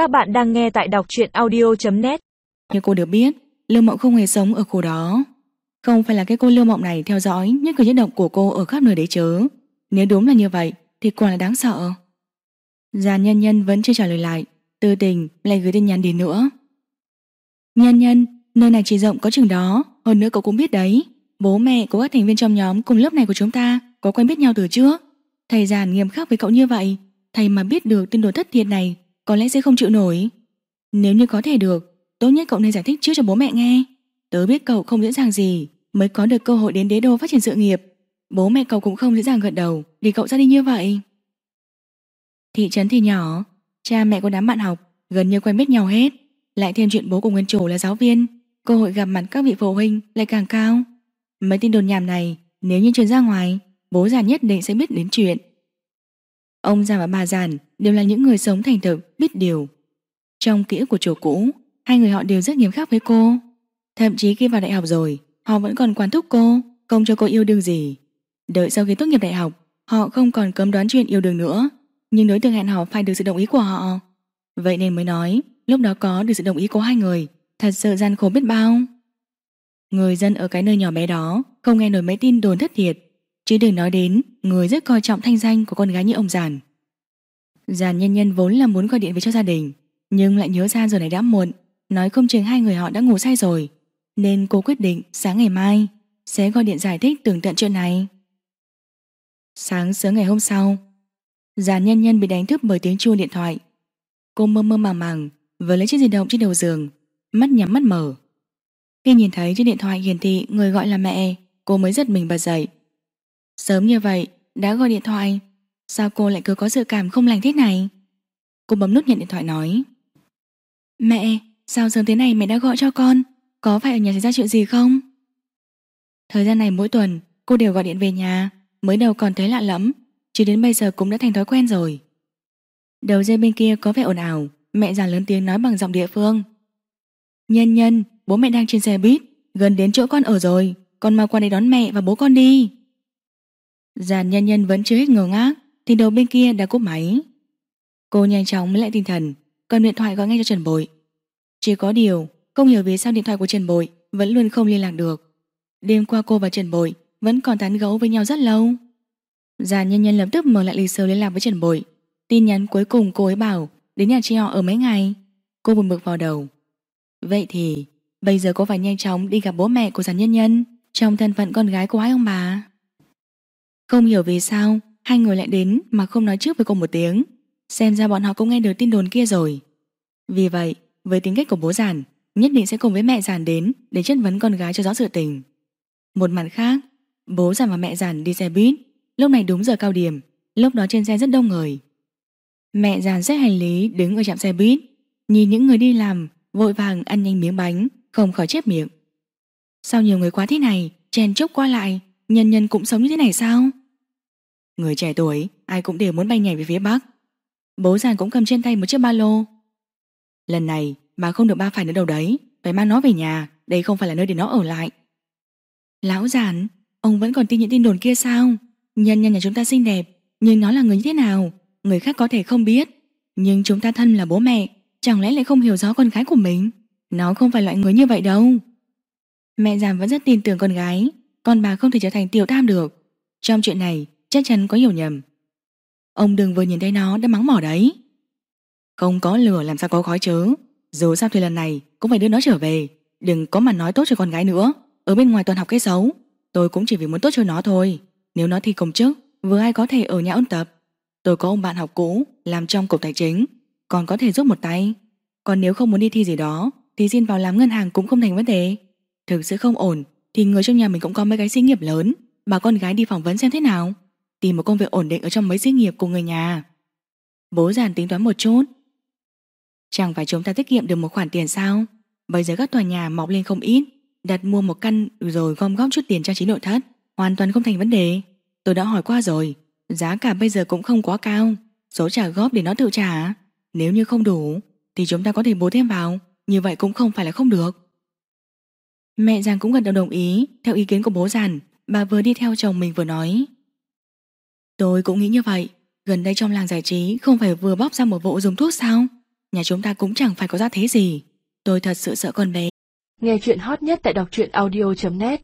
Các bạn đang nghe tại đọc truyện audio.net Như cô được biết, Lưu Mộng không hề sống ở khu đó. Không phải là cái cô Lưu Mộng này theo dõi những cử nhất động của cô ở khắp nơi đấy chứ. Nếu đúng là như vậy thì quả là đáng sợ. Già nhân nhân vẫn chưa trả lời lại, tư tình lại gửi tin nhắn đến nữa. Nhân nhân, nơi này chỉ rộng có chừng đó, hơn nữa cậu cũng biết đấy. Bố mẹ của các thành viên trong nhóm cùng lớp này của chúng ta có quen biết nhau từ trước. Thầy giàn nghiêm khắc với cậu như vậy, thầy mà biết được tin đồn thất thiệt này có lẽ sẽ không chịu nổi. Nếu như có thể được, tốt nhất cậu nên giải thích trước cho bố mẹ nghe. Tớ biết cậu không dễ dàng gì mới có được cơ hội đến đế đô phát triển sự nghiệp. Bố mẹ cậu cũng không dễ dàng gật đầu để cậu ra đi như vậy. Thị trấn thì nhỏ, cha mẹ của đám bạn học gần như quen biết nhau hết. Lại thêm chuyện bố của nguyên chủ là giáo viên, cơ hội gặp mặt các vị phụ huynh lại càng cao. Mấy tin đồn nhảm này, nếu như truyền ra ngoài, bố già nhất định sẽ biết đến chuyện. Ông già và bà giàn đều là những người sống thành thực, biết điều. Trong ký ức của chùa cũ, hai người họ đều rất nghiêm khắc với cô. Thậm chí khi vào đại học rồi, họ vẫn còn quán thúc cô, không cho cô yêu đương gì. Đợi sau khi tốt nghiệp đại học, họ không còn cấm đoán chuyện yêu đương nữa, nhưng đối tượng hẹn hò phải được sự đồng ý của họ. Vậy nên mới nói, lúc đó có được sự đồng ý của hai người, thật sự gian khổ biết bao. Người dân ở cái nơi nhỏ bé đó không nghe nổi mấy tin đồn thất thiệt, chứ đừng nói đến người rất coi trọng thanh danh của con gái như ông giàn giàn nhân nhân vốn là muốn gọi điện về cho gia đình, nhưng lại nhớ ra giờ này đã muộn, nói không chừng hai người họ đã ngủ say rồi, nên cô quyết định sáng ngày mai sẽ gọi điện giải thích tường tận chuyện này. Sáng sớm ngày hôm sau, giàn nhân nhân bị đánh thức bởi tiếng chuông điện thoại. Cô mơ mơ màng màng vừa lấy chiếc di động trên đầu giường, mắt nhắm mắt mở. Khi nhìn thấy trên điện thoại hiển thị người gọi là mẹ, cô mới giật mình bật dậy. Sớm như vậy, đã gọi điện thoại, sao cô lại cứ có dự cảm không lành thế này? Cô bấm nút nhận điện thoại nói. Mẹ, sao sớm thế này mẹ đã gọi cho con? Có phải ở nhà xảy ra chuyện gì không? Thời gian này mỗi tuần, cô đều gọi điện về nhà, mới đầu còn thấy lạ lắm, chứ đến bây giờ cũng đã thành thói quen rồi. Đầu dây bên kia có vẻ ồn ào, mẹ già lớn tiếng nói bằng giọng địa phương. Nhân nhân, bố mẹ đang trên xe buýt, gần đến chỗ con ở rồi, con mau qua đây đón mẹ và bố con đi. Giàn nhân nhân vẫn chưa hết ngờ ngác, thì đầu bên kia đã cúp máy. Cô nhanh chóng lấy lại tinh thần, cầm điện thoại gọi ngay cho Trần Bội. Chỉ có điều, không hiểu vì sao điện thoại của Trần Bội vẫn luôn không liên lạc được. Đêm qua cô và Trần Bội vẫn còn tán gấu với nhau rất lâu. Giàn nhân nhân lập tức mở lại lịch sử liên lạc với Trần Bội. Tin nhắn cuối cùng cô ấy bảo đến nhà chị họ ở mấy ngày. Cô buồn bực vào đầu. Vậy thì, bây giờ cô phải nhanh chóng đi gặp bố mẹ của giàn nhân nhân trong thân phận con gái của hai ông bà. Không hiểu vì sao hai người lại đến mà không nói trước với cô một tiếng. Xem ra bọn họ cũng nghe được tin đồn kia rồi. Vì vậy, với tính cách của bố giản, nhất định sẽ cùng với mẹ giản đến để chất vấn con gái cho rõ sự tình. Một mặt khác, bố giản và mẹ giản đi xe buýt, lúc này đúng giờ cao điểm, lúc đó trên xe rất đông người. Mẹ giản xếp hành lý đứng ở trạm xe buýt, nhìn những người đi làm vội vàng ăn nhanh miếng bánh, không khỏi chép miệng. Sao nhiều người quá thế này, chen chúc qua lại, nhân nhân cũng sống như thế này sao? Người trẻ tuổi, ai cũng đều muốn bay nhảy về phía Bắc. Bố giàn cũng cầm trên tay một chiếc ba lô. Lần này, bà không được ba phải nữa đâu đấy, phải mang nó về nhà, đây không phải là nơi để nó ở lại. Lão giàn, ông vẫn còn tin những tin đồn kia sao? Nhân nhân nhà chúng ta xinh đẹp, nhưng nó là người như thế nào? Người khác có thể không biết, nhưng chúng ta thân là bố mẹ, chẳng lẽ lại không hiểu rõ con gái của mình? Nó không phải loại người như vậy đâu. Mẹ giàn vẫn rất tin tưởng con gái, con bà không thể trở thành tiểu tam được. Trong chuyện này, chắc chắn có hiểu nhầm. Ông đừng vừa nhìn thấy nó đã mắng mỏ đấy. Không có lửa làm sao có khói chứ. Dù sao thì lần này cũng phải đưa nó trở về. Đừng có mà nói tốt cho con gái nữa. Ở bên ngoài toàn học cái xấu. Tôi cũng chỉ vì muốn tốt cho nó thôi. Nếu nó thi công chức, vừa ai có thể ở nhà ôn tập. Tôi có ông bạn học cũ làm trong cục tài chính, còn có thể giúp một tay. Còn nếu không muốn đi thi gì đó, thì xin vào làm ngân hàng cũng không thành vấn đề. Thực sự không ổn, thì người trong nhà mình cũng có mấy cái xí nghiệp lớn. Bà con gái đi phỏng vấn xem thế nào. Tìm một công việc ổn định ở trong mấy xí nghiệp của người nhà. Bố giàn tính toán một chút. Chẳng phải chúng ta tiết kiệm được một khoản tiền sao? Bây giờ các tòa nhà mọc lên không ít, đặt mua một căn rồi gom góp chút tiền trang trí nội thất, hoàn toàn không thành vấn đề. Tôi đã hỏi qua rồi, giá cả bây giờ cũng không quá cao, số trả góp để nó tự trả. Nếu như không đủ, thì chúng ta có thể bố thêm vào, như vậy cũng không phải là không được. Mẹ Giang cũng gần đầu đồng ý, theo ý kiến của bố Giàn, bà vừa đi theo chồng mình vừa nói. Tôi cũng nghĩ như vậy, gần đây trong làng giải trí không phải vừa bóp ra một vụ dùng thuốc sao? Nhà chúng ta cũng chẳng phải có ra thế gì. Tôi thật sự sợ con bé. Nghe chuyện hot nhất tại đọc truyện audio.net